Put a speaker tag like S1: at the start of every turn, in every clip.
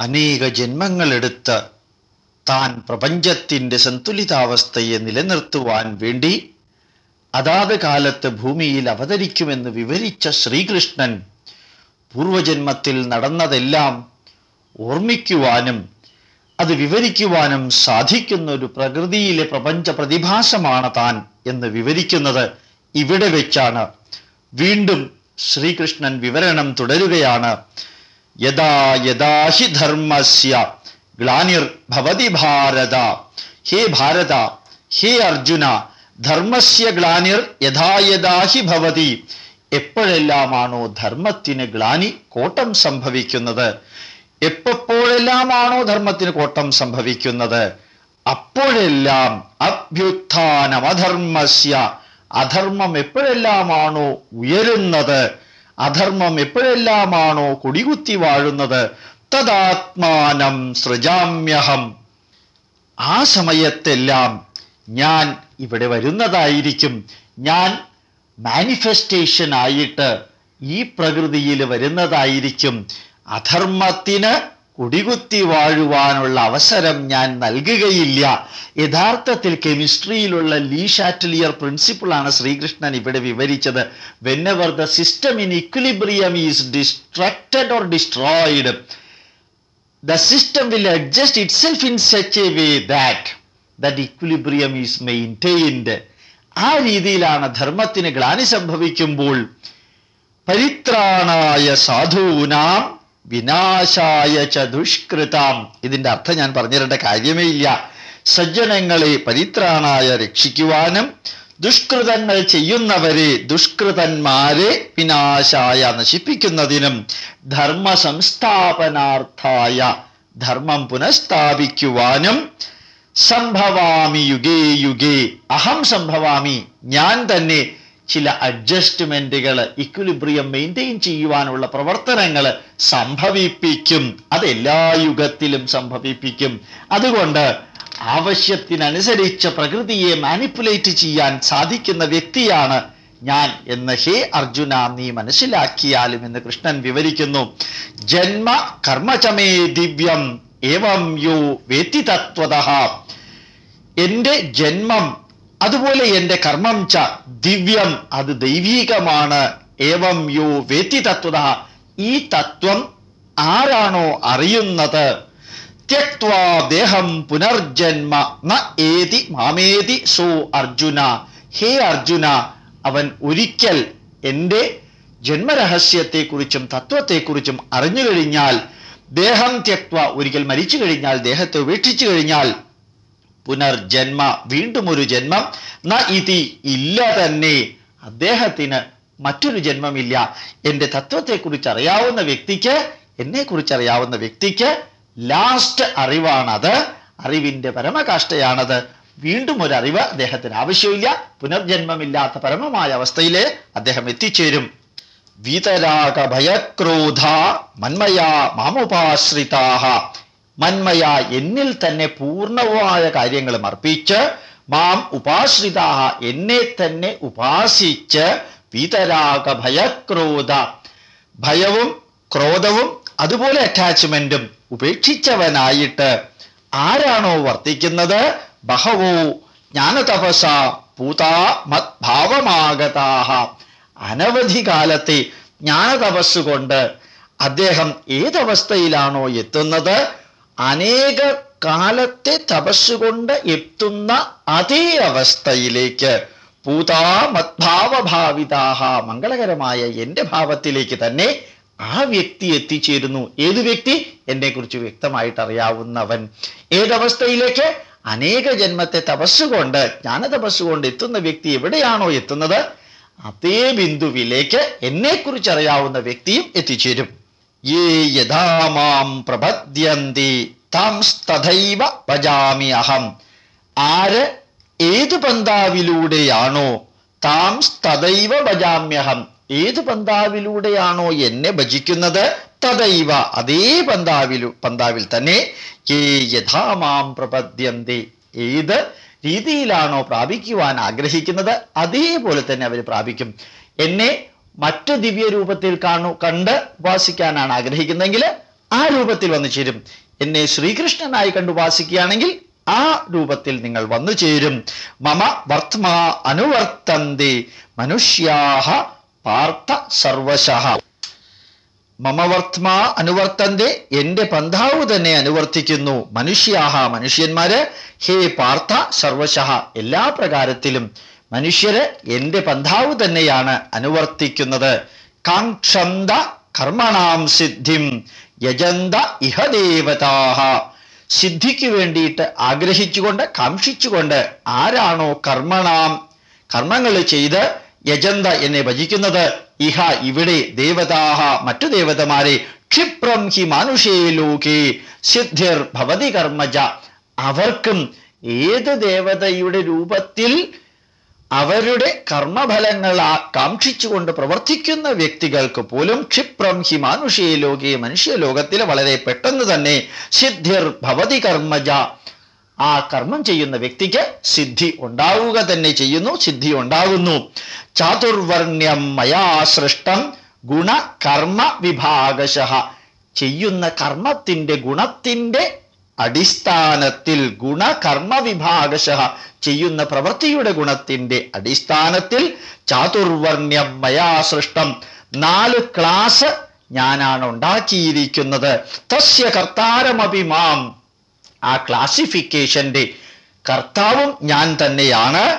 S1: അനേക ജന്മങ്ങളെടുത്ത് താൻ പ്രപഞ്ചത്തിന്റെ സന്തുലിതാവസ്ഥയെ നിലനിർത്തുവാൻ വേണ്ടി അതാത് കാലത്ത് ഭൂമിയിൽ അവതരിക്കുമെന്ന് വിവരിച്ച ശ്രീകൃഷ്ണൻ പൂർവജന്മത്തിൽ നടന്നതെല്ലാം ഓർമ്മിക്കുവാനും അത് വിവരിക്കുവാനും സാധിക്കുന്ന ഒരു പ്രകൃതിയിലെ പ്രപഞ്ച പ്രതിഭാസമാണ് താൻ എന്ന് വിവരിക്കുന്നത് ഇവിടെ വെച്ചാണ്. വീണ്ടും ശ്രീകൃഷ്ണൻ വിവരണം തുടരുകയാണ്. യഥാ യഥാഹി ധർമ്മസ്യ. ഭാരത. ഹേ ഭാരത ഹേ അർജുന ധർമ്മസ്യ ഗ്ലാനിർ യഥാ യഥാ ഹി ഭവതി. എപ്പോഴെല്ലാമാണോ ധർമ്മത്തിന് ഗ്ലാനി കോട്ടം സംഭവിക്കുന്നത്? എപ്പോഴെല്ലാമാണോ ധർമ്മത്തിന് കോട്ടം സംഭവിക്കുന്നത്? അപ്പോഴെല്ലാം അഭ്യുത്ഥാനം അധർമ്മസ്യ അധർമ്മം എപ്പോഴെല്ലാമാണോ ഉയരുന്നത്? അധർമ്മം എപ്പോഴെല്ലാമാണോ കൊടികുത്തി വാഴുന്നത്? തദാത്മാനം സൃജാമ്യഹം. ആ സമയത്തെല്ലാം ഞാൻ ഇവിടെ വരുന്നതായിരിക്കും. ഞാൻ മാനിഫെസ്റ്റേഷൻ ആയിട്ട് ഈ പ്രകൃതിയിൽ വരുന്നതായിരിക്കും. അധർമ്മത്തിന് കുടികുത്തി വാഴുവാനുള്ള അവസരം ഞാൻ നൽകുകയില്ല. യഥാർത്ഥത്തിൽ കെമിസ്ട്രിയിലുള്ള ലീ ഷാറ്റ്ലിയർ പ്രിൻസിപ്പിളാണ് ശ്രീകൃഷ്ണൻ ഇവിടെ വിവരിച്ചത്. Whenever the system in equilibrium is distracted or destroyed the system will adjust itself in such a way that that equilibrium is maintained ആ രീതിയിലാണ് ധർമ്മത്തിന് ഗ്ലാനി സംഭവിക്കുമ്പോൾ പരിത്രാണായ സാധൂനാം വിനാശായ ച ദുഷ്കൃതാം. ഇതിന്റെ അർത്ഥം ഞാൻ പറഞ്ഞിരേണ്ട കാര്യമേ ഇല്ല. സജ്ജനങ്ങളെ പരിത്രാണായ രക്ഷിക്കുവാനും ദുഷ്കൃതങ്ങൾ ചെയ്യുന്നവരെ ദുഷ്കൃതന്മാരെ വിനാശായ നശിപ്പിക്കുന്നതിനും ധർമ്മ സംസ്ഥാപനാർത്ഥായ ധർമ്മം പുനഃസ്ഥാപിക്കുവാനും സംഭവാമി യുഗേ യുഗേ. അഹം സംഭവാമി. ഞാൻ തന്നെ ചില അഡ്ജസ്റ്റ്മെന്റുകൾ ഇക്വിലിബ്രിയം മെയിന്റെയിൻ ചെയ്യുവാനുള്ള പ്രവർത്തനങ്ങൾ സംഭവിപ്പിക്കും. അത് എല്ലാ യുഗത്തിലും സംഭവിപ്പിക്കും. അതുകൊണ്ട് ആവശ്യത്തിനനുസരിച്ച് പ്രകൃതിയെ മാനിപ്പുലേറ്റ് ചെയ്യാൻ സാധിക്കുന്ന വ്യക്തിയാണ് ഞാൻ എന്ന് ഹേ അർജുന നീ മനസ്സിലാക്കിയാലും എന്ന് കൃഷ്ണൻ വിവരിക്കുന്നു. ജന്മ കർമ്മചമേ ദിവ്യം ഏവം യോ വേത്തി തത്വത എന്റെ ജന്മം അതുപോലെ എന്റെ കർമ്മം ച ദിവ്യം അത് ദൈവീകമാണ്. ഏവം യോ വേത്തി തത്വത ഈ തത്വം ആരാണോ അറിയുന്നത്? ത്യക്വാ പുനർജന്മ ന ഏതി മാമേതി സോ അർജുന. ഹേ അർജുന അവൻ ഒരിക്കൽ എന്റെ ജന്മരഹസ്യത്തെക്കുറിച്ചും തത്വത്തെക്കുറിച്ചും അറിഞ്ഞു കഴിഞ്ഞാൽ ദേഹം ത്യക്വ ഒരിക്കൽ മരിച്ചു കഴിഞ്ഞാൽ ദേഹത്തെ ഉപേക്ഷിച്ചു കഴിഞ്ഞാൽ പുനർജന്മ വീണ്ടും ഒരു ജന്മം. ന ഇതി ഇല്ല തന്നെ. അദ്ദേഹത്തിന് മറ്റൊരു ജന്മമില്ല. എന്റെ തത്വത്തെക്കുറിച്ച് അറിയാവുന്ന വ്യക്തിക്ക് എന്നെക്കുറിച്ച് അറിയാവുന്ന വ്യക്തിക്ക് ലാസ്റ്റ് അറിവാണത്. അറിവിന്റെ പരമകാഷ്ടയാണത് വീണ്ടും ഒരു അറിവ് അദ്ദേഹത്തിന് ആവശ്യമില്ല. പുനർജന്മമില്ലാത്ത പരമമായ അവസ്ഥയിലെ അദ്ദേഹം എത്തിച്ചേരും. വീതരാഗ ഭയക്രോധ മന്മയാ മാമുപാശ്രിതാഹ. മന്മയ എന്നിൽ തന്നെ പൂർണവുമായ കാര്യങ്ങളും അർപ്പിച്ച് മാം ഉപാശ്രിതാഹ എന്നെ തന്നെ ഉപാസിച്ച് വീതരാഗ ഭയക്രോധ ഭയവും ക്രോധവും അതുപോലെ അറ്റാച്ച്മെന്റും ഉപേക്ഷിച്ചവനായിട്ട് ആരാണോ വർത്തിക്കുന്നത്? ബഹവോ ജ്ഞാനതപസ പൂതാ മദ്ഭാവമാഗതാഹ. അനവധി കാലത്തെ ജ്ഞാനതപസ് കൊണ്ട് അദ്ദേഹം ഏതവസ്ഥയിലാണോ എത്തുന്നത്? അനേക കാലത്തെ തപസ്സുകൊണ്ട് എത്തുന്ന അതേ അവസ്ഥയിലേക്ക് പൂതാ മദ്ഭാവഭാവിതാഹ മംഗളകരമായ എന്റെ ഭാവത്തിലേക്ക് തന്നെ ആ വ്യക്തി എത്തിച്ചേരുന്നു. ഏത് വ്യക്തി? എന്നെക്കുറിച്ച് വ്യക്തമായിട്ട് അറിയാവുന്നവൻ ഏതവസ്ഥയിലേക്ക്? അനേക ജന്മത്തെ തപസ്സുകൊണ്ട് ജ്ഞാനതപസ്സുകൊണ്ട് എത്തുന്ന വ്യക്തി എവിടെയാണോ എത്തുന്നത്? അതേ ബിന്ദുവിലേക്ക് എന്നെക്കുറിച്ച് അറിയാവുന്ന വ്യക്തിയും എത്തിച്ചേരും. യേ യഥാമാം പ്രപദ്യന്തി താം തഥൈവ ഭജാമി അഹം ആര് ഏത് പന്താവിലൂടെയാണോ താം തഥൈവ ഭജാമ്യഹം. ഏത് പന്താവിലൂടെയാണോ എന്നെ ഭജിക്കുന്നത് തദൈവ അതേ പന്താവിലു പന്താവിൽ തന്നെ ഏ യഥാമാം പ്രപദ്യന്തി ഏത് രീതിയിലാണോ പ്രാപിക്കുവാൻ ആഗ്രഹിക്കുന്നത് അതേപോലെ തന്നെ അവർ പ്രാപിക്കും. എന്നെ മറ്റു ദിവ്യ രൂപത്തിൽ കാണു കണ്ട് ഉപാസിക്കാനാണ് ആഗ്രഹിക്കുന്നതെങ്കിൽ ആ രൂപത്തിൽ വന്നു ചേരും. എന്നെ ശ്രീകൃഷ്ണനായി കണ്ട് ഉപാസിക്കുകയാണെങ്കിൽ ആ രൂപത്തിൽ നിങ്ങൾ വന്നു ചേരും. മമ വർത്തമാ അനുവർത്തന്തി മനുഷ്യാഹ പാർത്ഥ സർവശ മമവർത്മാ അനുവർത്തന്റെ എന്റെ പന്താവ് തന്നെ അനുവർത്തിക്കുന്നു. മനുഷ്യാഹ മനുഷ്യന്മാര് ഹേ പാർത്ഥ സർവശ എല്ലാ പ്രകാരത്തിലും മനുഷ്യര് എന്റെ പന്ഥാവ് തന്നെയാണ് അനുവർത്തിക്കുന്നത്. കാക്ഷന്ത കർമ്മണാം സിദ്ധിം യജന്ത ഇഹദേവതാഹ സിദ്ധിക്ക് വേണ്ടിയിട്ട് ആഗ്രഹിച്ചുകൊണ്ട് കാക്ഷിച്ചുകൊണ്ട് ആരാണോ കർമ്മണാം കർമ്മങ്ങൾ ചെയ്ത് യജന്ത എന്നെ ഭജിക്കുന്നത്. ഇഹ ഇവിടെ ദേവതാഹ മറ്റു ദേവതമാരെ ക്ഷിപ്രം ഹി മാനുഷേ ലോകേ സിദ്ധിർ ഭവതി കർമ്മജ. അവർക്കും ഏത് ദേവതയുടെ രൂപത്തിൽ അവരുടെ കർമ്മഫലങ്ങൾ കാക്ഷിച്ചുകൊണ്ട് പ്രവർത്തിക്കുന്ന വ്യക്തികൾക്ക് പോലും ക്ഷിപ്രം ഹി മാനുഷേ ലോകെ മനുഷ്യലോകത്തിൽ വളരെ പെട്ടെന്ന് തന്നെ സിദ്ധിർ ഭവതി കർമ്മജ. ആ കർമ്മം ചെയ്യുന്ന വ്യക്തിക്ക് സിദ്ധി ഉണ്ടാവുക തന്നെ ചെയ്യുന്നു സിദ്ധി ഉണ്ടാകുന്നു. ചാതുർവർണ്യം മയാ സൃഷ്ടം ഗുണ കർമ്മ വിഭാഗശ. ചെയ്യുന്ന കർമ്മത്തിന്റെ ഗുണത്തിന്റെ അടിസ്ഥാനത്തിൽ ഗുണകർമ്മവിഭാഗശ ചെയ്യുന്ന പ്രവൃത്തിയുടെ ഗുണത്തിന്റെ അടിസ്ഥാനത്തിൽ ചാതുർവർണ്യം സൃഷ്ടം. നാല് ക്ലാസ് ഞാനാണ് ഉണ്ടാക്കിയിരിക്കുന്നത്. തസ്യ കർത്താരമപി മാം. ആ ക്ലാസിഫിക്കേഷന്റെ കർത്താവും ഞാൻ തന്നെയാണ്.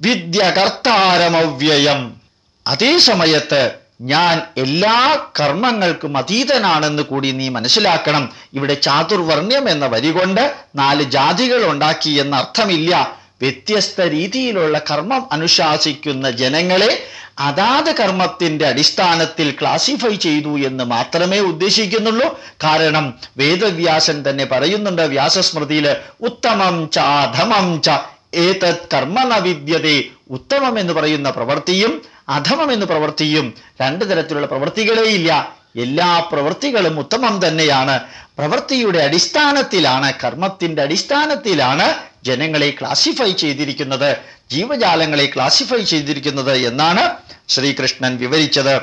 S1: വിദ്യ കർത്താരമവ്യയം. അതേ സമയത്ത് ഞാൻ എല്ലാ കർമ്മങ്ങൾക്കും അതീതനാണെന്ന് കൂടി നീ മനസ്സിലാക്കണം. ഇവിടെ ചാതുർവർണ്യം എന്ന വരി കൊണ്ട് നാല് ജാതികൾ ഉണ്ടാക്കി എന്ന അർത്ഥമില്ല. വ്യത്യസ്ത രീതിയിലുള്ള കർമ്മം അനുശാസിക്കുന്ന ജനങ്ങളെ അതാത് കർമ്മത്തിന്റെ അടിസ്ഥാനത്തിൽ ക്ലാസിഫൈ ചെയ്തു എന്ന് മാത്രമേ ഉദ്ദേശിക്കുന്നുള്ളൂ. കാരണം വേദവ്യാസൻ തന്നെ പറയുന്നുണ്ട് വ്യാസസ്മൃതിയിൽ ഉത്തമം ച അധമം ച ഏതത് കർമ്മ വിദ്യതേ. ഉത്തമം എന്ന് പറയുന്ന പ്രവൃത്തിയും അധമം എന്ന് പ്രവൃത്തിയും രണ്ടു തരത്തിലുള്ള പ്രവൃത്തികളേ ഇല്ല എല്ലാ പ്രവൃത്തികളും ഉത്തമം തന്നെയാണ്. പ്രവൃത്തിയുടെ അടിസ്ഥാനത്തിലാണ് കർമ്മത്തിന്റെ അടിസ്ഥാനത്തിലാണ് ജനങ്ങളെ ക്ലാസിഫൈ ചെയ്തിരിക്കുന്നത്. ജീവജാലങ്ങളെ ക്ലാസിഫൈ ചെയ്തിരിക്കുന്നത് എന്നാണ് ശ്രീകൃഷ്ണൻ വിവരിച്ചത്.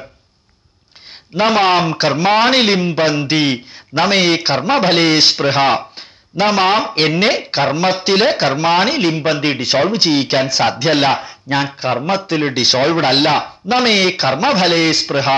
S1: നമാം കർമാണി ലിംബന്തി നമേ കർമ്മഫലേ സ്പൃഹ. നമാം എന്നെ കർമ്മത്തിൽ കർമാണി ലിംബന്തി ഡിസോൾവ് ചെയ്യിക്കാൻ സാധ്യല്ല. ഞാൻ കർമ്മത്തിൽ ഡിസോൾവ്ഡ് അല്ല. നമേ കർമ്മഫലേ സ്പൃഹ.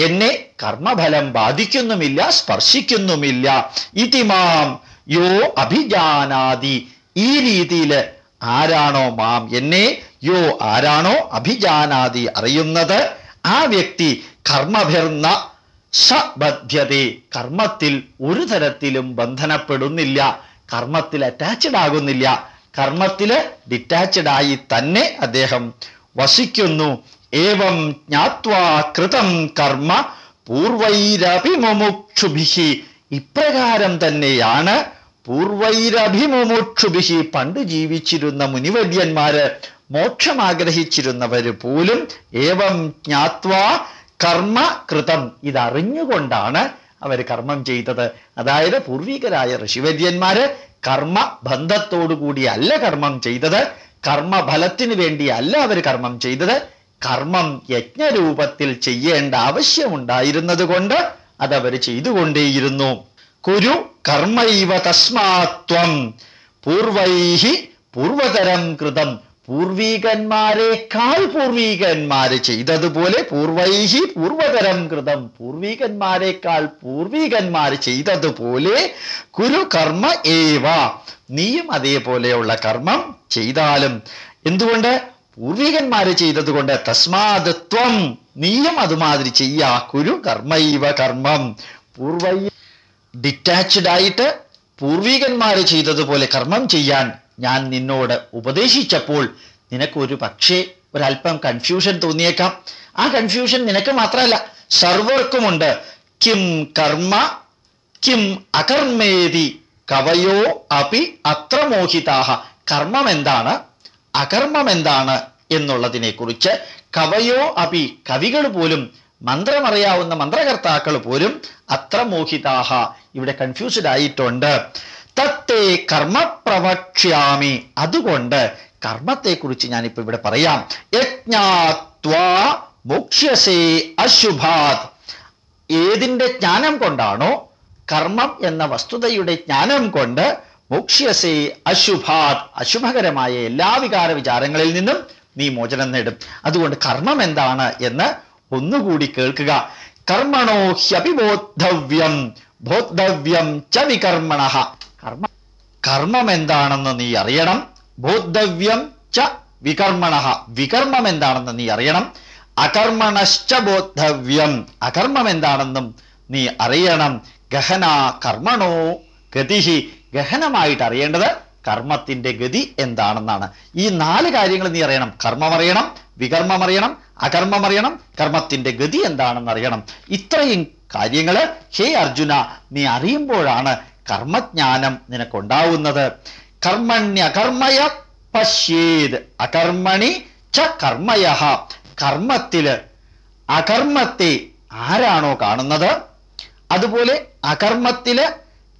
S1: എന്നെ കർമ്മഫലം ബാധിക്കുന്നുമില്ല സ്പർശിക്കുന്നുമില്ല. ഇതിമാം യോ അഭിജാനാദി ഈ രീതിയിൽ ആരാണോ മാം എന്നെ യോ ആരാണോ അഭിജാനാദി അറിയുന്നത് ആ വ്യക്തി കർമ്മഭിർന്ന സബദ്ധ്യതേ കർമ്മത്തിൽ ഒരു തരത്തിലും ബന്ധനപ്പെടുന്നില്ല. കർമ്മത്തിൽ അറ്റാച്ച്ഡ് ആകുന്നില്ല. കർമ്മത്തിൽ ഡിറ്റാച്ച്ഡ് ആയി തന്നെ അദ്ദേഹം വസിക്കുന്നു. ഏവം ജ്ഞാത്വാ കൃതം കർമ്മ പൂർവൈരഭിമുമുക്ഷുഭിഹി. ഇപ്രകാരം തന്നെയാണ് പൂർവൈരഭിമുമുക്ഷുഭിഹി. പണ്ട് ജീവിച്ചിരുന്ന മുനിവര്യന്മാര് മോക്ഷം ആഗ്രഹിച്ചിരുന്നവര് പോലും ഏവം ജ്ഞാത്വാ കർമ്മ കൃതം. ഇതറിഞ്ഞുകൊണ്ടാണ് അവർ കർമ്മം ചെയ്തത്. അതായത് പൂർവികരായ ഋഷിവര്യന്മാര് കർമ്മ ബന്ധത്തോടുകൂടി അല്ല കർമ്മം ചെയ്തത്. കർമ്മഫലത്തിന് വേണ്ടി അല്ല അവർ കർമ്മം ചെയ്തത്. കർമ്മം യജ്ഞരൂപത്തിൽ ചെയ്യേണ്ട ആവശ്യമുണ്ടായിരുന്നത് കൊണ്ട് അതവർ ചെയ്തുകൊണ്ടേയിരുന്നു. കുരു കർമ്മൈവ തസ്മാത്വം. പൂർവൈഹി പൂർവതരം കൃതം. പൂർവീകന്മാരെക്കാൾ പൂർവീകന്മാര് ചെയ്തതുപോലെ പൂർവൈഹി പൂർവതരം കൃതം. പൂർവീകന്മാരെക്കാൾ പൂർവീകന്മാർ ചെയ്തതുപോലെ കുരു കർമ്മ ഏവ. നീയും അതേപോലെയുള്ള കർമ്മം ചെയ്താലും എന്തുകൊണ്ട്? പൂർവീകന്മാര് ചെയ്തതുകൊണ്ട് തസ്മാതത്വം നീയും അതുമാതിരി ചെയ്യാ. കുരു കർമ്മൈവ കർമ്മം. പൂർവൈ ഡിറ്റാച്ച്ഡ് ആയിട്ട് പൂർവികന്മാര് ചെയ്തതുപോലെ കർമ്മം ചെയ്യാൻ ഞാൻ നിന്നോട് ഉപദേശിച്ചപ്പോൾ നിനക്ക് ഒരു പക്ഷേ ഒരല്പം കൺഫ്യൂഷൻ തോന്നിയേക്കാം. ആ കൺഫ്യൂഷൻ നിനക്ക് മാത്രമല്ല സർവർക്കുമുണ്ട്. കിം കർമ്മ കിം അകർമ്മേതി കവയോ അപി അത്ര മോഹിതാഹ കർമ്മം എന്താണ്? അകർമ്മം എന്താണ് എന്നുള്ളതിനെ കുറിച്ച് കവയോ അപി കവികൾ പോലും മന്ത്രമറിയാവുന്ന മന്ത്രകർത്താക്കൾ പോലും അത്ര മോഹിതാഹ ഇവിടെ കൺഫ്യൂസ്ഡ് ആയിട്ടുണ്ട്. തത്തേ കർമ്മ പ്രവക്ഷ്യാമി. അതുകൊണ്ട് കർമ്മത്തെക്കുറിച്ച് ഞാനിപ്പോ ഇവിടെ പറയാം. യജ്ഞാത്വ മോക്ഷ്യസേ അശുഭാത്. ഏതിന്റെ ജ്ഞാനം കൊണ്ടാണോ കർമ്മം എന്ന വസ്തുതയുടെ ജ്ഞാനം കൊണ്ട് മോക്ഷ്യസേ അശുഭാത്. അശുഭകരമായ എല്ലാ വികാര വിചാരങ്ങളിൽ നിന്നും നീ മോചനം നേടും. അതുകൊണ്ട് കർമ്മം എന്താണ് എന്ന് ഒന്നുകൂടി കേൾക്കുക. കർമ്മണോ ഹ്യഭിബോദ്ധവ്യം. ബോദ്ധവ്യം ച വികർമ്മണ. കർമ്മ എന്താണെന്ന് നീ അറിയണം. ബോദ്ധവ്യം ച വികർമ്മണ. വികർമ്മം എന്താണെന്ന് നീ അറിയണം. അകർമ്മണശ്ച ബോദ്ധവ്യം. അകർമ്മം എന്താണെന്നും നീ അറിയണം. ഗഹന കർമ്മണോ ഗതിഹി. ഗഹനമായിട്ട് അറിയേണ്ടത് കർമ്മത്തിന്റെ ഗതി എന്താണെന്നാണ്. ഈ നാല് കാര്യങ്ങൾ നീ അറിയണം. കർമ്മം അറിയണം വികർമ്മം അറിയണം അകർമ്മം അറിയണം കർമ്മത്തിന്റെ ഗതി എന്താണെന്ന് അറിയണം. ഇത്രയും കാര്യങ്ങൾ ഹേ അർജുന നീ അറിയുമ്പോഴാണ് കർമ്മജ്ഞാനം നിനക്കുണ്ടാവുന്നത്. കർമ്മണ്യകർമ്മയ പശ്യേത്. അകർമ്മണി ച കർമ്മയ കർമ്മത്തിൽ അകർമ്മത്തെ ആരാണോ കാണുന്നത്? അതുപോലെ അകർമ്മത്തിൽ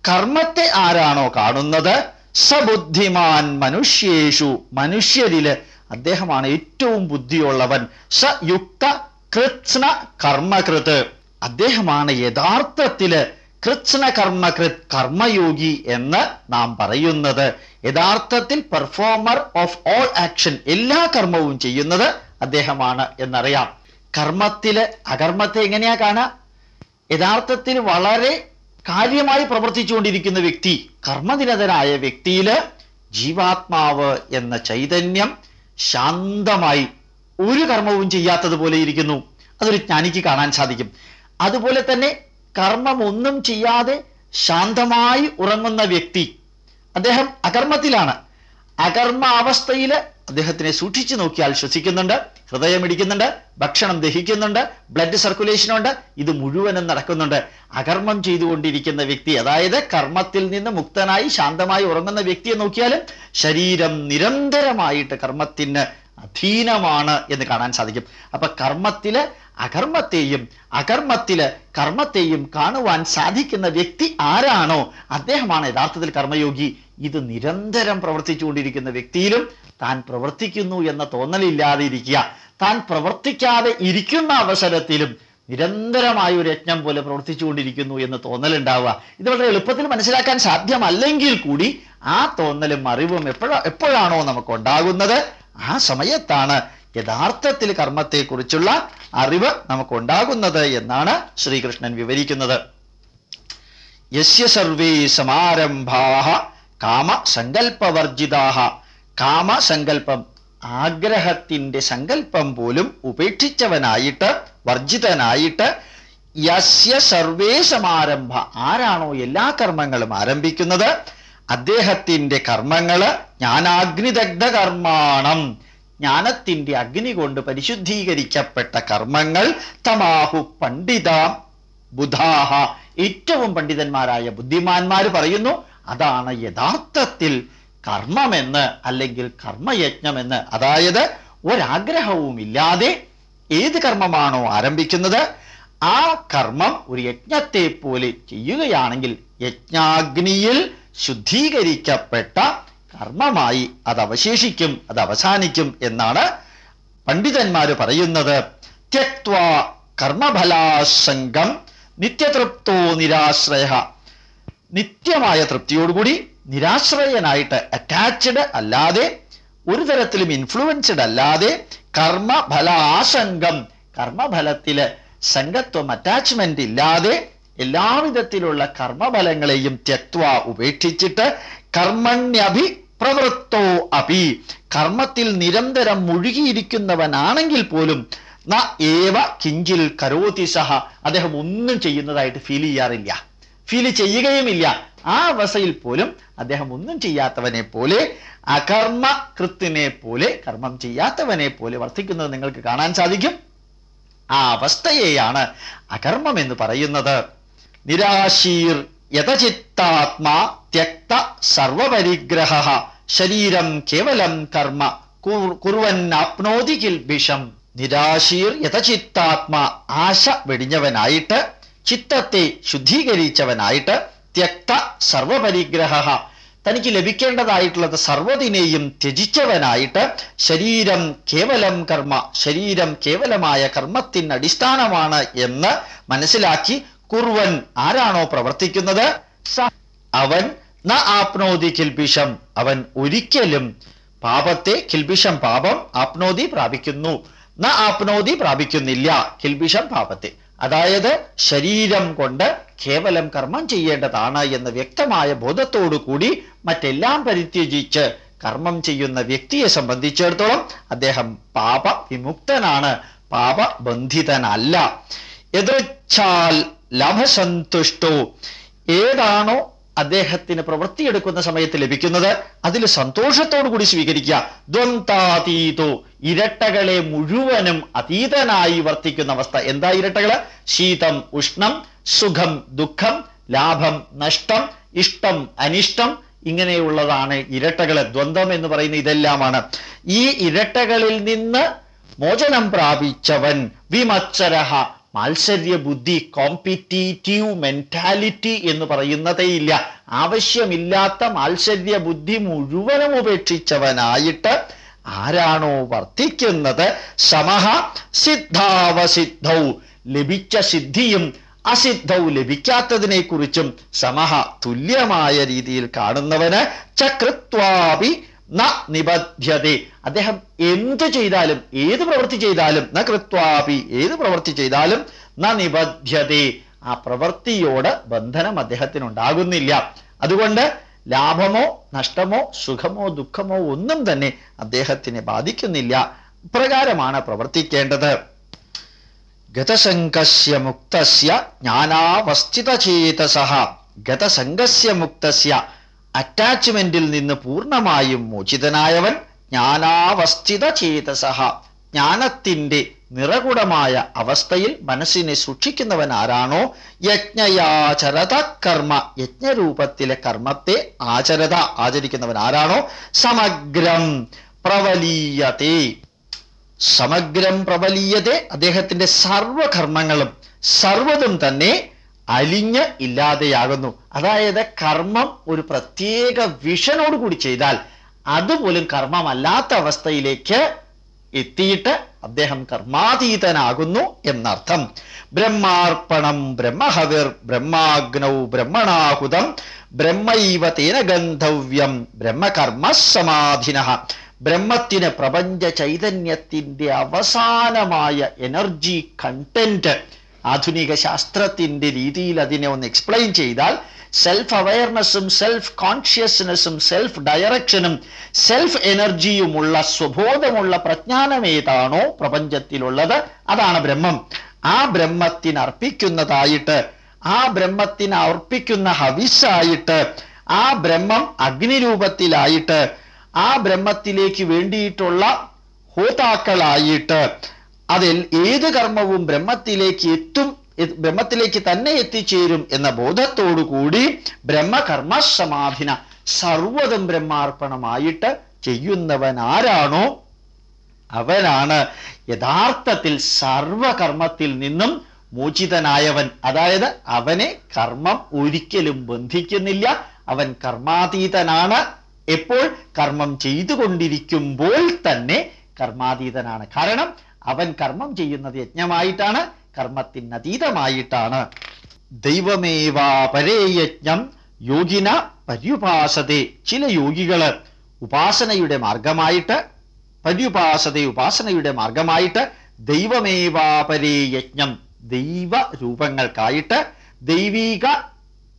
S1: കർമ്മത്തെ ആരാണോ കാണുന്നത്? സബുദ്ധിമാൻ മനുഷ്യേഷു. മനുഷ്യരിൽ അദ്ദേഹമാണ് ഏറ്റവും ബുദ്ധിയുള്ളവൻ. സ യുക്ത കൃത്സ്ന കർമ്മകൃത്. അദ്ദേഹമാണ് യഥാർത്ഥത്തിൽ കൃത്സ്ന കർമ്മകൃത് കർമ്മയോഗി എന്ന് നാം പറയുന്നത്. യഥാർത്ഥത്തിൽ പെർഫോമർ ഓഫ് ഓൾ ആക്ഷൻ എല്ലാ കർമ്മവും ചെയ്യുന്നത് അദ്ദേഹമാണ് എന്നറിയാം. കർമ്മത്തിൽ അകർമ്മത്തെ എങ്ങനെയാ കാണാ യഥാർത്ഥത്തിൽ വളരെ കാര്യമായി പ്രവർത്തിച്ചുകൊണ്ടിരിക്കുന്ന വ്യക്തി കർമ്മനിരതനായ വ്യക്തിയിൽ ജീവാത്മാവ് എന്ന ചൈതന്യം ശാന്തമായി ഒരു കർമ്മവും ചെയ്യാത്തതുപോലെ ഇരിക്കുന്നു. അതൊരു ജ്ഞാനിക്ക് കാണാൻ സാധിക്കും. അതുപോലെ തന്നെ കർമ്മം ഒന്നും ചെയ്യാതെ ശാന്തമായി ഉറങ്ങുന്ന വ്യക്തി അദ്ദേഹം അകർമ്മത്തിലാണ്. അകർമ്മ അവസ്ഥയിൽ അദ്ദേഹത്തിനെ സൂക്ഷിച്ചു നോക്കിയാൽ ശ്വസിക്കുന്നുണ്ട് ഹൃദയമിടിക്കുന്നുണ്ട് ഭക്ഷണം ദഹിക്കുന്നുണ്ട് ബ്ലഡ് സർക്കുലേഷൻ ഉണ്ട് ഇത് മുഴുവനും നടക്കുന്നുണ്ട്. അകർമ്മം ചെയ്തുകൊണ്ടിരിക്കുന്ന വ്യക്തി അതായത് കർമ്മത്തിൽ നിന്ന് മുക്തനായി ശാന്തമായി ഉറങ്ങുന്ന വ്യക്തിയെ നോക്കിയാലും ശരീരം നിരന്തരമായിട്ട് കർമ്മത്തിന് അധീനമാണ് എന്ന് കാണാൻ സാധിക്കും. അപ്പൊ കർമ്മത്തിൽ അകർമ്മത്തെയും അകർമ്മത്തിൽ കർമ്മത്തെയും കാണുവാൻ സാധിക്കുന്ന വ്യക്തി ആരാണോ? അദ്ദേഹമാണ് യഥാർത്ഥത്തിൽ കർമ്മയോഗി. ഇത് നിരന്തരം പ്രവർത്തിച്ചുകൊണ്ടിരിക്കുന്ന വ്യക്തിയിലും താൻ പ്രവർത്തിക്കുന്നു എന്ന തോന്നലില്ലാതെ ഇരിക്കുക താൻ പ്രവർത്തിക്കാതെ ഇരിക്കുന്ന അവസരത്തിലും നിരന്തരമായ ഒരു യജ്ഞം പോലെ പ്രവർത്തിച്ചുകൊണ്ടിരിക്കുന്നു എന്ന് തോന്നലുണ്ടാവുക. ഇത് വളരെ എളുപ്പത്തിൽ മനസ്സിലാക്കാൻ സാധ്യമല്ലെങ്കിൽ കൂടി ആ തോന്നലും അറിവും എപ്പോഴാ എപ്പോഴാണോ നമുക്ക് ഉണ്ടാകുന്നത് ആ സമയത്താണ് യഥാർത്ഥത്തിൽ കർമ്മത്തെക്കുറിച്ചുള്ള അറിവ് നമുക്കുണ്ടാകുന്നത് എന്നാണ് ശ്രീകൃഷ്ണൻ വിവരിക്കുന്നത്. യസ്യ സർവേ സമാരംഭാ കാമസങ്കൽപ്പവർജിതാ കാമസങ്കൽപ്പം ആഗ്രഹത്തിന്റെ സങ്കല്പം പോലും ഉപേക്ഷിച്ചവനായിട്ട് വർജിതനായിട്ട് യസ്യ സർവേ സമാരംഭ. ആരാണോ എല്ലാ കർമ്മങ്ങളും ആരംഭിക്കുന്നത്? അദ്ദേഹത്തിന്റെ കർമ്മങ്ങൾ ജ്ഞാനാഗ്നിദഗ്ധ കർമാണം ജ്ഞാനത്തിന്റെ അഗ്നി കൊണ്ട് പരിശുദ്ധീകരിക്കപ്പെട്ട കർമ്മങ്ങൾ തമാഹു പണ്ഡിത ബുധാഹ. ഏറ്റവും പണ്ഡിതന്മാരായ ബുദ്ധിമാന്മാർ പറയുന്നു അതാണ് യഥാർത്ഥത്തിൽ കർമ്മമെന്ന് അല്ലെങ്കിൽ കർമ്മയജ്ഞമെന്ന്. അതായത് ഒരാഗ്രഹവും ഇല്ലാതെ ഏത് കർമ്മമാണോ ആരംഭിക്കുന്നത് ആ കർമ്മം ഒരു യജ്ഞത്തെ പോലെ ചെയ്യുകയാണെങ്കിൽ യജ്ഞാഗ്നിയിൽ ശുദ്ധീകരിക്കപ്പെട്ട കർമ്മമായി അത് അവശേഷിക്കും അത് അവസാനിക്കും എന്നാണ് പണ്ഡിതന്മാര് പറയുന്നത്. ത്യക്വ കർമ്മഫലാസംഗം നിത്യതൃപ്തോ നിരാശ്രയ. നിത്യമായ തൃപ്തിയോടുകൂടി നിരാശ്രയനായിട്ട് അറ്റാച്ച്ഡ് അല്ലാതെ ഒരു തരത്തിലും ഇൻഫ്ലുവൻസ്ഡ് അല്ലാതെ കർമ്മഫലാസംഗം കർമ്മഫലത്തിൽ സംഘത്വം അറ്റാച്ച്മെന്റ് ഇല്ലാതെ എല്ലാവിധത്തിലുള്ള കർമ്മഫലങ്ങളെയും ത്യക്വ ഉപേക്ഷിച്ചിട്ട് കർമ്മണ്യഭി പ്രവൃത്തോ അപി. കർമ്മത്തിൽ നിരന്തരം മുഴുകിയിരിക്കുന്നവനാണെങ്കിൽ പോലും ന ഏവ കിഞ്ചിൽ കരോതി സഹ. അദ്ദേഹം ഒന്നും ചെയ്യുന്നതായിട്ട് ഫീൽ ചെയ്യാറില്ല. ഫീൽ ചെയ്യുകയുമില്ല. ആ അവസ്ഥയിൽ പോലും അദ്ദേഹം ഒന്നും ചെയ്യാത്തവനെ പോലെ അകർമ്മ കൃത്തിനെ പോലെ കർമ്മം ചെയ്യാത്തവനെ പോലെ വർദ്ധിക്കുന്നത് നിങ്ങൾക്ക് കാണാൻ സാധിക്കും. ആ അവസ്ഥയെയാണ് അകർമ്മം എന്ന് പറയുന്നത്. നിരാശീർ യഥചിത്താത്മാ ത്യക്ത സർവപരിഗ്രഹ. ശരീരം കേവലം കർമ്മ. കുറുവന്നാപ്നോതി കിൽബിഷം നിരാശീർ യഥചിത്താത്മാ ആശ വെടിഞ്ഞവനായിട്ട് ചിത്തത്തെ ശുദ്ധീകരിച്ചവനായിട്ട് ത്യക്ത സർവപരിഗ്രഹ. തനിക്ക് ലഭിക്കേണ്ടതായിട്ടുള്ളത് സർവതിനെയും ത്യജിച്ചവനായിട്ട് ശരീരം കേവലം കർമ്മ ശരീരം കേവലമായ കർമ്മത്തിന് അടിസ്ഥാനമാണ് എന്ന് മനസ്സിലാക്കി കുറുവൻ ആരാണോ പ്രവർത്തിക്കുന്നത്? അവൻ ന ആപ്നോതി കിൽബിഷം അവൻ ഒരിക്കലും പാപത്തെ കിൽബിഷം പാപം ആപ്നോതി പ്രാപിക്കുന്നു. ന ആപ്നോതി പ്രാപിക്കുന്നില്ല കിൽബിഷം പാപത്തെ. അതായത് ശരീരം കൊണ്ട് കേവലം കർമ്മം ചെയ്യേണ്ടതാണ് എന്ന വ്യക്തമായ ബോധത്തോടു കൂടി മറ്റെല്ലാം പരിത്യജിച്ച് കർമ്മം ചെയ്യുന്ന വ്യക്തിയെ സംബന്ധിച്ചിടത്തോളം അദ്ദേഹം പാപ വിമുക്തനാണ് പാപബന്ധിതനല്ല. എതിർച്ചാൽ ലഭസന്തുഷ്ടോ. ഏതാണോ അദ്ദേഹത്തിന് പ്രവൃത്തിയെടുക്കുന്ന സമയത്ത് ലഭിക്കുന്നത് അതിൽ സന്തോഷത്തോടു കൂടി സ്വീകരിക്കുക. ദ്വന്താതീതോ ഇരട്ടകളെ മുഴുവനും അതീതനായി വർത്തിക്കുന്ന അവസ്ഥ. എന്താ ഇരട്ടകൾ? ശീതം ഉഷ്ണം സുഖം ദുഃഖം ലാഭം നഷ്ടം ഇഷ്ടം അനിഷ്ടം. ഇങ്ങനെയുള്ളതാണ് ഇരട്ടകൾ. ദ്വന്ദ്വം എന്ന് പറയുന്ന ഇതെല്ലാമാണ്. ഈ ഇരട്ടകളിൽ നിന്ന് മോചനം പ്രാപിച്ചവൻ വിമത്സരഹ. മാത്സര്യ ബുദ്ധി കോമ്പറ്റീറ്റീവ് മെന്റാലിറ്റി എന്ന് പറയുന്നതേയില്ല. ആവശ്യമില്ലാത്ത മാത്സര്യ ബുദ്ധി മുഴുവനും ഉപേക്ഷിച്ചവനായിട്ട് ആരാണോ വർത്തിക്കുന്നത്? സമഹ സിദ്ധാവസിദ്ധൗ. ലഭിച്ച സിദ്ധിയും അസിദ്ധൗ ലഭിക്കാത്തതിനെ കുറിച്ചും സമഹ തുല്യമായ രീതിയിൽ കാണുന്നവന് ചക്രത്വാപി ന അദ്ദേഹം എന്ത് ചെയ്താലും ഏത് പ്രവൃത്തി ചെയ്താലും ന കൃത്വാപി ഏത് പ്രവൃത്തി ചെയ്താലും ന നിബദ്ധ്യതേ ആ പ്രവൃത്തിയോട് ബന്ധനം അദ്ദേഹത്തിന് ഉണ്ടാകുന്നില്ല അതുകൊണ്ട് ലാഭമോ നഷ്ടമോ സുഖമോ ദുഃഖമോ ഒന്നും തന്നെ അദ്ദേഹത്തിനെ ബാധിക്കുന്നില്ല. പ്രകാരമാണ് പ്രവർത്തിക്കേണ്ടത്. ഗതസംഗസ്യ മുക്തസ്യ ജ്ഞാനാവസ്ഥിതചേതസ ഗതസംഗസ്യ മുക്തസ്യ അറ്റാച്ച്മെന്റിൽ നിന്ന് പൂർണമായും മോചിതനായവൻ ജ്ഞാനാവസ്ഥിത ചേതസഹ. ജ്ഞാനത്തിന്റെ നിറകുടമായ അവസ്ഥയിൽ മനസ്സിനെ സൂക്ഷിക്കുന്നവൻ ആരാണോ? യജ്ഞയാചരത കർമ്മ. യജ്ഞരൂപത്തിലെ കർമ്മത്തെ ആചരത ആചരിക്കുന്നവൻ ആരാണോ? സമഗ്രം പ്രവലീയത്തെ സമഗ്രം പ്രബലീയതെ അദ്ദേഹത്തിന്റെ സർവകർമ്മങ്ങളും സർവതും തന്നെ അലിഞ്ഞ് ഇല്ലാതെയാകുന്നു. അതായത് കർമ്മം ഒരു പ്രത്യേക വിഷനോട് കൂടി ചെയ്താൽ അതുപോലും കർമ്മമല്ലാത്ത അവസ്ഥയിലേക്ക് എത്തിയിട്ട് അദ്ദേഹം കർമാതീതനാകുന്നു എന്നർത്ഥം. ബ്രഹ്മാർപ്പണം ബ്രഹ്മഹവിർ ബ്രഹ്മാഗ്നൗ ബ്രഹ്മണാഹുതം ബ്രഹ്മൈവ തേന ഗന്ധവ്യം ബ്രഹ്മകർമ്മ സമാധിന. ബ്രഹ്മത്തിന് പ്രപഞ്ച ചൈതന്യത്തിന്റെ അവസാനമായ എനർജി കണ്ടന്റ് ആധുനിക ശാസ്ത്രത്തിന്റെ രീതിയിൽ അതിനെ ഒന്ന് എക്സ്പ്ലെയിൻ ചെയ്താൽ സെൽഫ് അവയർനെസ്സും സെൽഫ് കോൺഷ്യസ്നെസ്സും സെൽഫ് ഡയറക്ഷനും സെൽഫ് എനർജിയുമുള്ള സ്വബോധമുള്ള പ്രജ്ഞാനം ഏതാണോ പ്രപഞ്ചത്തിലുള്ളത് അതാണ് ബ്രഹ്മം. ആ ബ്രഹ്മത്തിന് അർപ്പിക്കുന്നതായിട്ട് ആ ബ്രഹ്മത്തിന് അർപ്പിക്കുന്ന ഹവിസായിട്ട് ആ ബ്രഹ്മം അഗ്നിരൂപത്തിലായിട്ട് ആ ബ്രഹ്മത്തിലേക്ക് വേണ്ടിയിട്ടുള്ള ഹോതാക്കളായിട്ട് അതിൽ ഏത് കർമ്മവും ബ്രഹ്മത്തിലേക്ക് എത്തും ബ്രഹ്മത്തിലേക്ക് തന്നെ എത്തിച്ചേരും എന്ന ബോധത്തോടു കൂടി ബ്രഹ്മകർമ്മ സമാധിന സർവതും ബ്രഹ്മാർപ്പണമായിട്ട് ചെയ്യുന്നവൻ ആരാണോ അവനാണ്. യഥാർത്ഥത്തിൽ സർവകർമ്മത്തിൽ നിന്നും മോചിതനായവൻ. അതായത് അവനെ കർമ്മം ഒരിക്കലും ബന്ധിക്കുന്നില്ല. അവൻ കർമാതീതനാണ്. എപ്പോൾ കർമ്മം ചെയ്തുകൊണ്ടിരിക്കുമ്പോൾ തന്നെ കർമാതീതനാണ്. കാരണം അവൻ കർമ്മം ചെയ്യുന്നത് യജ്ഞമായിട്ടാണ്. കർമ്മത്തിന് അതീതമായിട്ടാണ് ദൈവമേവാ പരേ യജ്ഞം യോഗിന പര്യുപാസതെ. ചില യോഗികൾ ഉപാസനയുടെ മാർഗമായിട്ട് പര്യുപാസത ഉപാസനയുടെ മാർഗമായിട്ട് ദൈവമേവാപരേയജ്ഞം ദൈവ രൂപങ്ങൾക്കായിട്ട് ദൈവിക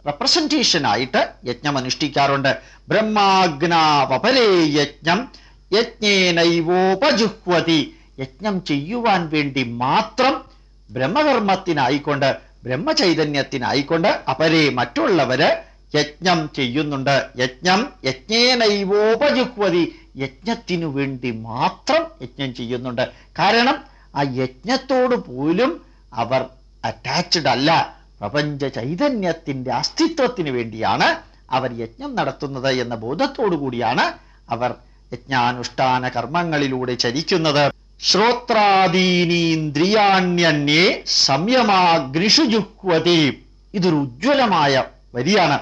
S1: റെപ്രസെന്റേഷനായിട്ട് യജ്ഞം അനുഷ്ഠിക്കാറുണ്ട്. ബ്രഹ്മാഗ്നാവപരേ യജ്ഞം യജ്ഞേനൈവോപജുഹ്വതി. യജ്ഞം ചെയ്യുവാൻ വേണ്ടി മാത്രം ബ്രഹ്മകർമ്മത്തിനായിക്കൊണ്ട് ബ്രഹ്മചൈതന്യത്തിനായിക്കൊണ്ട് അപരെ മറ്റുള്ളവര് യജ്ഞം ചെയ്യുന്നുണ്ട്. യജ്ഞം യജ്ഞേനൈവോപജുഹ്വതി യജ്ഞത്തിനു വേണ്ടി മാത്രം യജ്ഞം ചെയ്യുന്നുണ്ട്. കാരണം ആ യജ്ഞത്തോട് പോലും അവർ അറ്റാച്ച്ഡ് അല്ല. പ്രപഞ്ച ചൈതന്യത്തിന്റെ അസ്തിത്വത്തിന് വേണ്ടിയാണ് അവർ യജ്ഞം നടത്തുന്നത് എന്ന ബോധത്തോടു കൂടിയാണ് അവർ യജ്ഞാനുഷ്ഠാന കർമ്മങ്ങളിലൂടെ ചരിക്കുന്നത്. ശ്രോത്രാദീനീന്ദ്രിയാണ്യന്യേ സംയമാഗ്നിഷു ജുഹ്വതി ഇതൊരു ഉജ്ജ്വലമായ വരിയാണ്.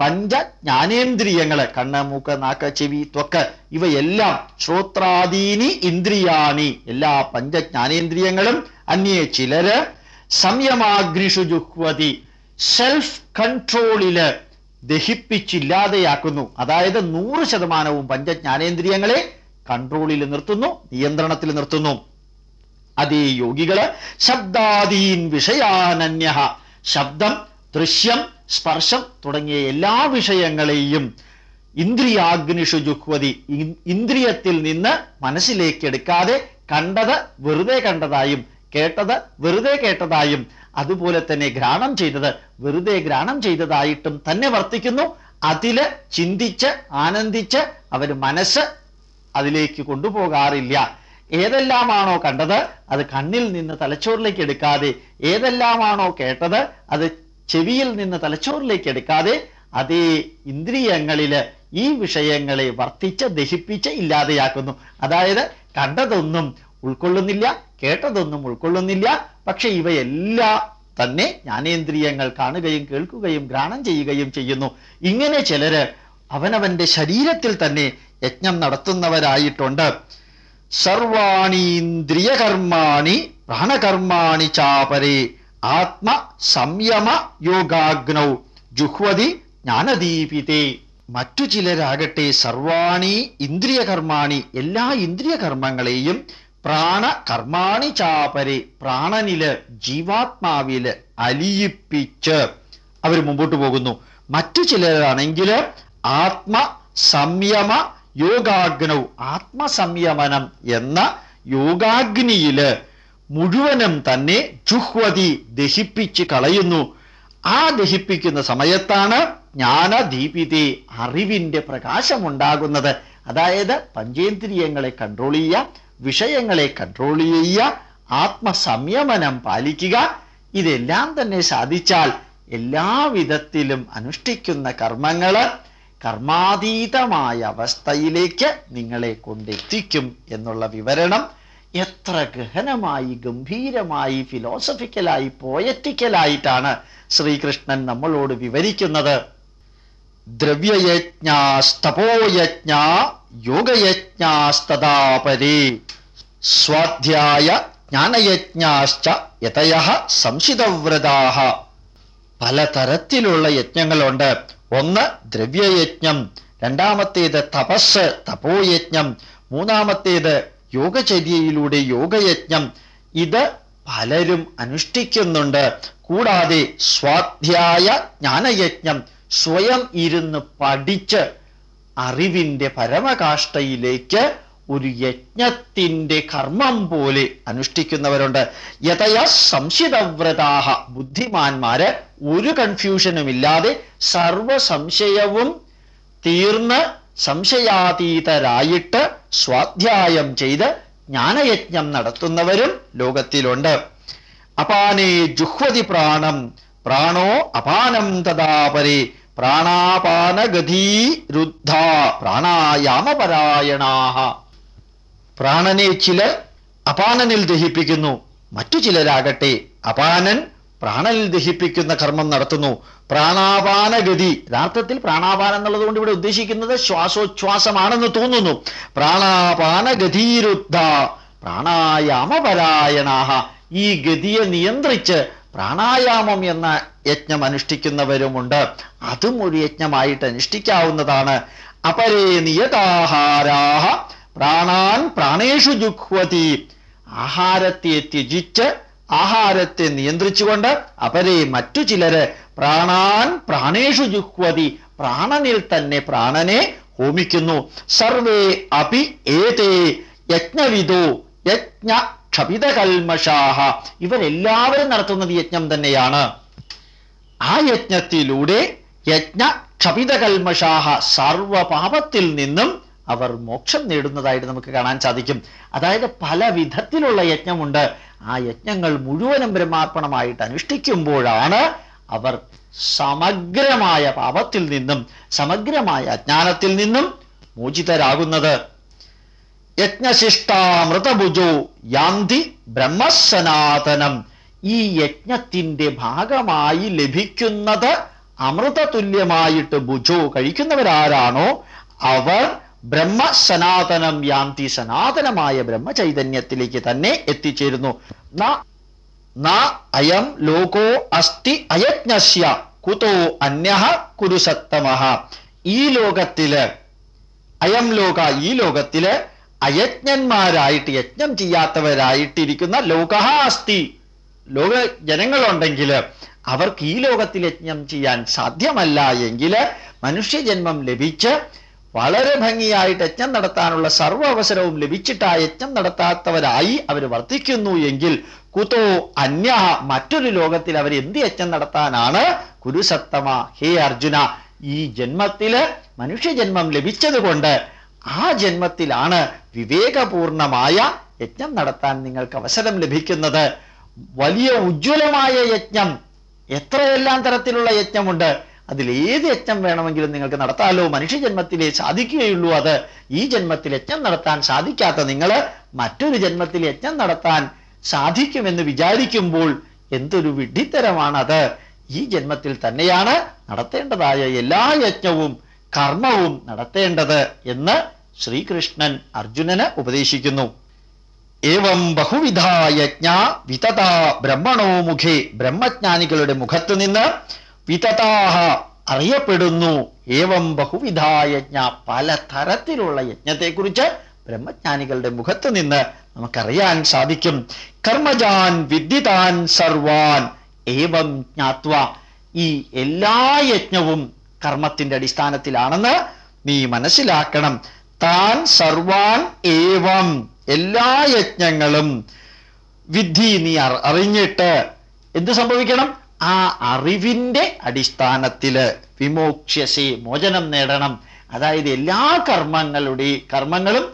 S1: പഞ്ച ജ്ഞാനേന്ദ്രിയങ്ങൾ കണ്ണ് മൂക്ക് നാക്ക് ചെവി ത്വക്ക് ഇവയെല്ലാം ശ്രോത്രാദീനി ഇന്ദ്രിയാണി. എല്ലാ പഞ്ചജ്ഞാനേന്ദ്രിയങ്ങളും അന്യേ ചിലര് സംയമാഗ്നിഷു ജുഹ്വതി സെൽഫ് കൺട്രോളിൽ ദഹിപ്പിച്ചില്ലാതെയാക്കുന്നു. അതായത് നൂറ് ശതമാനവും പഞ്ചജ്ഞാനേന്ദ്രിയങ്ങളെ കൺട്രോളിൽ നിർത്തുന്നു നിയന്ത്രണത്തിൽ നിർത്തുന്നു. അതേ യോഗികൾ ശബ്ദാദീൻ വിഷയാനന്യ ശബ്ദം ദൃശ്യം സ്പർശം തുടങ്ങിയ എല്ലാ വിഷയങ്ങളെയും ഇന്ദ്രിയാഗ്നിഷു ജുഹ്വതി ഇന്ദ്രിയത്തിൽ നിന്ന് മനസ്സിലേക്ക് എടുക്കാതെ കണ്ടത് വെറുതെ കണ്ടതായും കേട്ടത് വെറുതെ കേട്ടതായും അതുപോലെ തന്നെ ഘ്രാണം ചെയ്തത് വെറുതെ ഘ്രാണം ചെയ്തതായിട്ടും തന്നെ വർത്തിക്കുന്നു. അതിൽ ചിന്തിച്ച് ആനന്ദിച്ച് അവർ മനസ്സ് അതിലേക്ക് കൊണ്ടുപോകാറില്ല. ഏതെല്ലാമാണോ കണ്ടത് അത് കണ്ണിൽ നിന്ന് തലച്ചോറിലേക്ക് എടുക്കാതെ ഏതെല്ലാമാണോ കേട്ടത് അത് ചെവിയിൽ നിന്ന് തലച്ചോറിലേക്ക് എടുക്കാതെ അതേ ഇന്ദ്രിയങ്ങളിൽ ഈ വിഷയങ്ങളെ വർത്തിച്ച് ദഹിപ്പിച്ച് ഇല്ലാതെയാക്കുന്നു. അതായത് കണ്ടതൊന്നും ഉൾക്കൊള്ളുന്നില്ല കേട്ടതൊന്നും ഉൾക്കൊള്ളുന്നില്ല. പക്ഷെ ഇവയെല്ലാം തന്നെ ജ്ഞാനേന്ദ്രിയങ്ങൾ കാണുകയും കേൾക്കുകയും ഘ്രാണം ചെയ്യുകയും ചെയ്യുന്നു. ഇങ്ങനെ ചിലര് അവനവന്റെ ശരീരത്തിൽ തന്നെ യജ്ഞം നടത്തുന്നവരായിട്ടുണ്ട്. സർവാണീന്ദ്രിയകർമാണി പ്രാണകർമാണി ചാപരേ ആത്മ സംയമ യോഗാഗ്നൗ ജുഹ്വതി ജ്ഞാനദീപിതേ. മറ്റു ചിലരാകട്ടെ സർവാണി ഇന്ദ്രിയകർമാണി എല്ലാ ഇന്ദ്രിയകർമ്മങ്ങളെയും പ്രാണ കർമാണി ചാപരെ പ്രാണനിൽ ജീവാത്മാവിൽ അലിയിപ്പിച്ച് അവർ മുമ്പോട്ട് പോകുന്നു. മറ്റു ചിലരാണെങ്കിൽ ആത്മ സംയമ യോഗാഗ്നൗ ആത്മസംയമനം എന്ന യോഗാഗ്നിയിൽ മുഴുവനും തന്നെ ജുഹ്വതി ദഹിപ്പിച്ച് കളയുന്നു. ആ ദഹിപ്പിക്കുന്ന സമയത്താണ് ജ്ഞാനദീപിതി അറിവിന്റെ പ്രകാശമുണ്ടാകുന്നത്. അതായത് പഞ്ചേന്ദ്രിയങ്ങളെ കൺട്രോൾ ചെയ്യുക വിഷയങ്ങളെ കൺട്രോൾ ചെയ്യുക ആത്മസംയമനം പാലിക്കുക. ഇതെല്ലാം തന്നെ സാധിച്ചാൽ എല്ലാവിധത്തിലും അനുഷ്ഠിക്കുന്ന കർമ്മങ്ങൾ കർമാതീതമായ അവസ്ഥയിലേക്ക് നിങ്ങളെ കൊണ്ടെത്തിക്കും എന്നുള്ള വിവരണം എത്ര ഗഹനമായി ഗംഭീരമായി ഫിലോസഫിക്കലായി പോയറ്റിക്കലായിട്ടാണ് ശ്രീകൃഷ്ണൻ നമ്മളോട് വിവരിക്കുന്നത്. ദ്രവ്യയജ്ഞാസ്തപോയജ്ഞ യോഗയജ്ഞാസ്തദാപരേ. സ്വാധ്യായ ജ്ഞാനയജ്ഞാശ്ച യഥയ സംശിതവ്രതാഹ. പലതരത്തിലുള്ള യജ്ഞങ്ങളുണ്ട്. ഒന്ന് ദ്രവ്യയജ്ഞം. രണ്ടാമത്തേത് തപസ് തപോയജ്ഞം. മൂന്നാമത്തേത് യോഗചര്യയിലൂടെ യോഗയജ്ഞം. ഇത് പലരും അനുഷ്ഠിക്കുന്നുണ്ട്. കൂടാതെ സ്വാധ്യായ ജ്ഞാനയജ്ഞം. സ്വയം ഇരുന്ന് പഠിച്ച് അറിവിന്റെ പരമകാഷ്ഠയിലേക്ക് ഒരു യജ്ഞത്തിന്റെ കർമ്മം പോലെ അനുഷ്ഠിക്കുന്നവരുണ്ട്. യഥയാ സംശിതവ്രതാഹ. ബുദ്ധിമാന്മാര് ഒരു കൺഫ്യൂഷനുമില്ലാതെ സർവ സംശയവും തീർന്ന് സംശയാതീതരായിട്ട് സ്വാധ്യായം ചെയ്ത് ജ്ഞാനയജ്ഞം നടത്തുന്നവരും ലോകത്തിലുണ്ട്. അപാനേ ജുഹ്വതി പ്രാണം. പ്രാണോ അപാനം തഥാപരേ പ്രാണാപാനഗതീരുദ്ധ പ്രാണായാമപരായണാഹ. പ്രാണനെ ചിലർ അപാനനിൽ ദഹിപ്പിക്കുന്നു. മറ്റു ചിലരാകട്ടെ അപാനൻ പ്രാണനിൽ ദഹിപ്പിക്കുന്ന കർമ്മം നടത്തുന്നു. പ്രാണാപാനഗതി. യഥാർത്ഥത്തിൽ പ്രാണാപാനം എന്നുള്ളത് കൊണ്ട് ഇവിടെ ഉദ്ദേശിക്കുന്നത് ശ്വാസോച്ഛ്വാസമാണെന്ന് തോന്നുന്നു. പ്രാണാപാനഗതിരുദ്ധ. പ്രാണായാമപരായണാഹ. ഈ ഗതിയെ നിയന്ത്രിച്ച് പ്രാണായാമം എന്ന യജ്ഞം അനുഷ്ഠിക്കുന്നവരുമുണ്ട്. അതും ഒരു യജ്ഞമായിട്ട് അനുഷ്ഠിക്കാവുന്നതാണ്. അപരേ നിയതാഹാരാഹ. പ്രാണാൻ പ്രാണേഷു ജുഹ്വതി ആഹാരത്തെ ത്യജിച്ച് ആഹാരത്തെ നിയന്ത്രിച്ചുകൊണ്ട് അവരെ മറ്റു ചിലര് പ്രാണാൻ പ്രാണേഷു ജുഹ്വതി പ്രാണനിൽ തന്നെ പ്രാണനെ ഹോമിക്കുന്നു. സർവേ അപി ഏതേ യജ്ഞവിദോ യജ്ഞ ക്ഷപിതകൽമഷാഹ ഇവരെല്ലാവരും നടത്തുന്നത് യജ്ഞം തന്നെയാണ്. ആ യജ്ഞത്തിലൂടെ യജ്ഞ ക്ഷപിതകൽമഷാഹ സർവപാപത്തിൽ നിന്നും അവർ മോക്ഷം നേടുന്നതായിട്ട് നമുക്ക് കാണാൻ സാധിക്കും. അതായത് പല വിധത്തിലുള്ള യജ്ഞമുണ്ട്. ആ യജ്ഞങ്ങൾ മുഴുവനും ബ്രഹ്മാർപ്പണമായിട്ട് അനുഷ്ഠിക്കുമ്പോഴാണ് അവർ സമഗ്രമായ പാപത്തിൽ നിന്നും സമഗ്രമായ അജ്ഞാനത്തിൽ നിന്നും മോചിതരാകുന്നത്. യജ്ഞശിഷ്ടാമൃതഭുജോ യാന്തി ബ്രഹ്മസനാതനം. ഈ യജ്ഞത്തിന്റെ ഭാഗമായി ലഭിക്കുന്നത് അമൃതതുല്യമായിട്ട് ഭുജോ കഴിക്കുന്നവരാരാണോ? അവർ ബ്രഹ്മസനാതനം യാന്തി സനാതനമായ ബ്രഹ്മചൈതന്യത്തിലേക്ക് തന്നെ എത്തിച്ചേരുന്നു. അയം ലോകോ അസ്തി അയജ്ഞസ്യ കുതോ അന്യ കുരുസത്തമ ഈ ലോകത്തിൽ അയം ലോക ഈ ലോകത്തിൽ അയജ്ഞന്മാരായിട്ട് യജ്ഞം ചെയ്യാത്തവരായിട്ടിരിക്കുന്ന ലോക അസ്തി ലോക ജനങ്ങളുണ്ടെങ്കിൽ അവർക്ക് ഈ ലോകത്തിൽ യജ്ഞം ചെയ്യാൻ സാധ്യമല്ല എങ്കിൽ മനുഷ്യജന്മം ലഭിച്ച് വളരെ ഭംഗിയായിട്ട് യജ്ഞം നടത്താനുള്ള സർവ അവസരവും ലഭിച്ചിട്ട് ആ യജ്ഞം നടത്താത്തവരായി അവർ വർത്തിക്കുന്നു എങ്കിൽ കുതോ അന്യ മറ്റൊരു ലോകത്തിൽ അവർ എന്ത് യജ്ഞം നടത്താനാണ്? കുരുസത്തമ ഹേ അർജുന ഈ ജന്മത്തിൽ മനുഷ്യജന്മം ലഭിച്ചതുകൊണ്ട് ആ ജന്മത്തിലാണ് വിവേകപൂർണമായ യജ്ഞം നടത്താൻ നിങ്ങൾക്ക് അവസരം ലഭിക്കുന്നത്. വലിയ ഉജ്ജ്വലമായ യജ്ഞം. എത്രയെല്ലാം തരത്തിലുള്ള യജ്ഞമുണ്ട്. അതിൽ ഏത് യജ്ഞം വേണമെങ്കിലും നിങ്ങൾക്ക് നടത്താലോ. മനുഷ്യജന്മത്തിലേ സാധിക്കുകയുള്ളൂ അത്. ഈ ജന്മത്തിൽ യജ്ഞം നടത്താൻ സാധിക്കാത്ത നിങ്ങൾ മറ്റൊരു ജന്മത്തിൽ യജ്ഞം നടത്താൻ സാധിക്കുമെന്ന് വിചാരിക്കുമ്പോൾ എന്തൊരു വിഡ്ഢിത്തരമാണത്. ഈ ജന്മത്തിൽ തന്നെയാണ് നടത്തേണ്ടതായ എല്ലാ യജ്ഞവും കർമ്മവും നടത്തേണ്ടത് എന്ന് ശ്രീകൃഷ്ണൻ അർജുനന് ഉപദേശിക്കുന്നു. ഏവം ബഹുവിധ യജ്ഞ വിതത ബ്രഹ്മണോ മുഖേ ബ്രഹ്മജ്ഞാനികളുടെ മുഖത്തു നിന്ന് വിതതാഹ അറിയപ്പെടുന്നു. ഏവം ബഹുവിധായജ്ഞ പല തരത്തിലുള്ള യജ്ഞത്തെക്കുറിച്ച് ബ്രഹ്മജ്ഞാനികളുടെ മുഖത്ത് നിന്ന് നമുക്കറിയാൻ സാധിക്കും. കർമ്മജാൻ വിദ്യതാൻ സർവാൻ. ഏവം ജ്ഞാത്വ. ഈ എല്ലാ യജ്ഞവും കർമ്മത്തിന്റെ അടിസ്ഥാനത്തിലാണെന്ന് നീ മനസ്സിലാക്കണം. താൻ സർവാൻ ഏവം എല്ലാ യജ്ഞങ്ങളും വിധി നീ അറിഞ്ഞിട്ട് എന്ത് സംഭവിക്കണം? ആ അറിവിന്റെ അടിസ്ഥാനത്തിൽ വിമോക്ഷ്യസി മോചനം നേടണം. അതായത് എല്ലാ കർമ്മങ്ങളുടെ കർമ്മങ്ങളും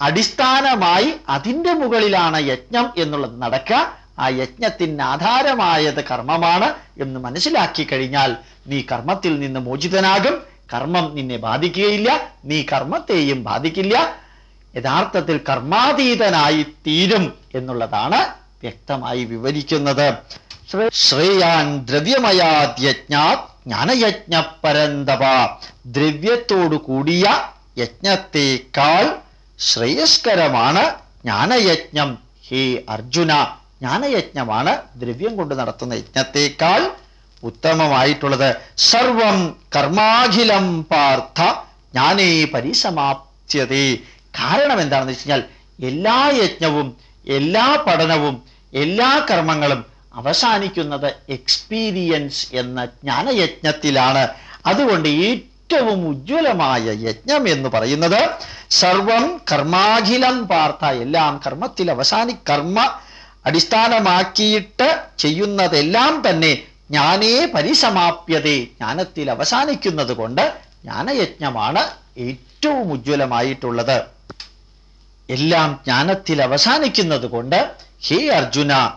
S1: അടിസ്ഥാനമായി അതിന്റെ മുകളിലാണ് യജ്ഞം എന്നുള്ളത് നടക്കുക. ആ യജ്ഞത്തിന് ആധാരമായത് കർമ്മമാണ് എന്ന് മനസ്സിലാക്കി കഴിഞ്ഞാൽ നീ കർമ്മത്തിൽ നിന്ന് മോചിതനാകും. കർമ്മം നിന്നെ ബാധിക്കുകയില്ല. നീ കർമ്മത്തെയും ബാധിക്കില്ല. യഥാർത്ഥത്തിൽ കർമാതീതനായി തീരും എന്നുള്ളതാണ് വ്യക്തമായി വിവരിക്കുന്നത്. ശ്രേയാൻ ദ്രവ്യമയാദ്യജ്ഞാത് ജ്ഞാനയജ്ഞ പരന്തപ ദ്രവ്യത്തോടു കൂടിയ യജ്ഞത്തേക്കാൾ ശ്രേയസ്കരമാണ് ജ്ഞാനയജ്ഞം. ഹേ അർജുന ജ്ഞാനയജ്ഞമാണ് ദ്രവ്യം കൊണ്ട് നടത്തുന്ന യജ്ഞത്തേക്കാൾ ഉത്തമമായിട്ടുള്ളത്. സർവം കർമാഖിലം പാർത്ഥ ജ്ഞാനേ പരിസമാപ്യതേ കാരണം എന്താണെന്ന് വെച്ച് കഴിഞ്ഞാൽ എല്ലാ യജ്ഞവും എല്ലാ പഠനവും എല്ലാ കർമ്മങ്ങളും അവസാനിക്കുന്നത് എക്സ്പീരിയൻസ് എന്ന ജ്ഞാനയജ്ഞത്തിലാണ്. അതുകൊണ്ട് ഏറ്റവും ഉജ്ജ്വലമായ യജ്ഞം എന്ന് പറയുന്നത് സർവം കർമാഖിലം പാർത്ഥ. എല്ലാം കർമ്മത്തിൽ അവസാനി കർമ്മ അടിസ്ഥാനമാക്കിയിട്ട് ചെയ്യുന്നതെല്ലാം തന്നെ ജ്ഞാനേ പരിസമാപ്യതേ. ജ്ഞാനത്തിൽ അവസാനിക്കുന്നത് കൊണ്ട് ജ്ഞാനയജ്ഞമാണ് ഏറ്റവും ഉജ്ജ്വലമായിട്ടുള്ളത്. എല്ലാം ജ്ഞാനത്തിൽ അവസാനിക്കുന്നത് കൊണ്ട് ഹേ അർജുന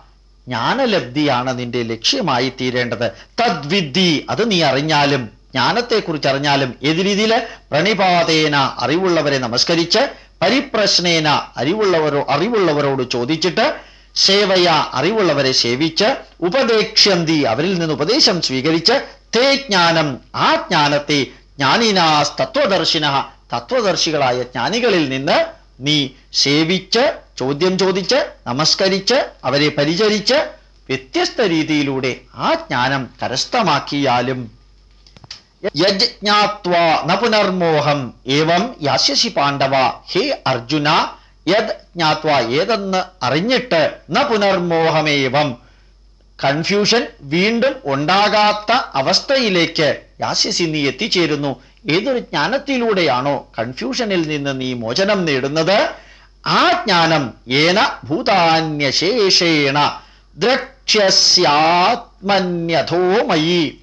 S1: ജ്ഞാനലബ്ധിയാണ് നിന്റെ ലക്ഷ്യമായി തീരേണ്ടത്. തദ്വിദ്ധി അത് നീ അറിഞ്ഞാലും ജ്ഞാനത്തെക്കുറിച്ച് അറിഞ്ഞാലും ഏത് രീതിയിൽ? പ്രണിപാതേന അറിവുള്ളവരെ നമസ്കരിച്ച് പരിപ്രശ്നേന അറിവുള്ളവരോ അറിവുള്ളവരോട് ചോദിച്ചിട്ട് സേവയ അറിവുള്ളവരെ സേവിച്ച് ഉപദേക്ഷ്യന്തി അവരിൽ നിന്ന് ഉപദേശം സ്വീകരിച്ച് തേ ജ്ഞാനം ആ ജ്ഞാനത്തെ ജ്ഞാനിനാസ് തത്വദർശിന തത്വദർശികളായ ജ്ഞാനികളിൽ നിന്ന് നീ സേവിച്ച് ചോദ്യം ചോദിച്ച് നമസ്കരിച്ച് അവരെ പരിചരിച്ച് വ്യത്യസ്ത രീതിയിലൂടെ ആ ജ്ഞാനം കരസ്ഥമാക്കിയാലും യജ്ഞാത്വാ ന പുനർമോഹം ഏവം യാസ്യസി പാണ്ഡവ ഹേ അർജുന യദ് ജ്ഞാത്വ ഏതെന്ന് അറിഞ്ഞിട്ട് ന പുനർമോഹമേവം. കൺഫ്യൂഷൻ വീണ്ടും ഉണ്ടാകാത്ത അവസ്ഥയിലേക്ക് യാസ്യസി നീ എത്തിച്ചേരുന്നു. ഏതൊരു ജ്ഞാനത്തിലൂടെയാണോ കൺഫ്യൂഷനിൽ നിന്ന് നീ മോചനം നേടുന്നത്? ആ ജ്ഞാനം ഏന ഭൂതാന്യശേഷേണ ദ്രക്ഷ്യസ്യാത്മന്യഥോ മയി.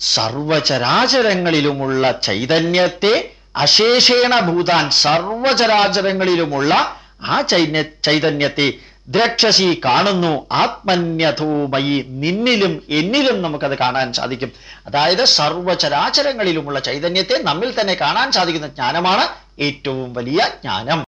S1: സർവചരാചരങ്ങളിലുമുള്ള ചൈതന്യത്തെ അശേഷേണ ഭൂതാൻ സർവചരാചരങ്ങളിലുമുള്ള ആ ചൈന്യ ചൈതന്യത്തെ ദ്രക്ഷസി കാണുന്നു. ആത്മന്യഥോമയി നിന്നിലും എന്നിലും നമുക്കത് കാണാൻ സാധിക്കും. അതായത് സർവചരാചരങ്ങളിലുമുള്ള ചൈതന്യത്തെ നമ്മിൽ തന്നെ കാണാൻ സാധിക്കുന്ന ജ്ഞാനമാണ് ഏറ്റവും വലിയ ജ്ഞാനം.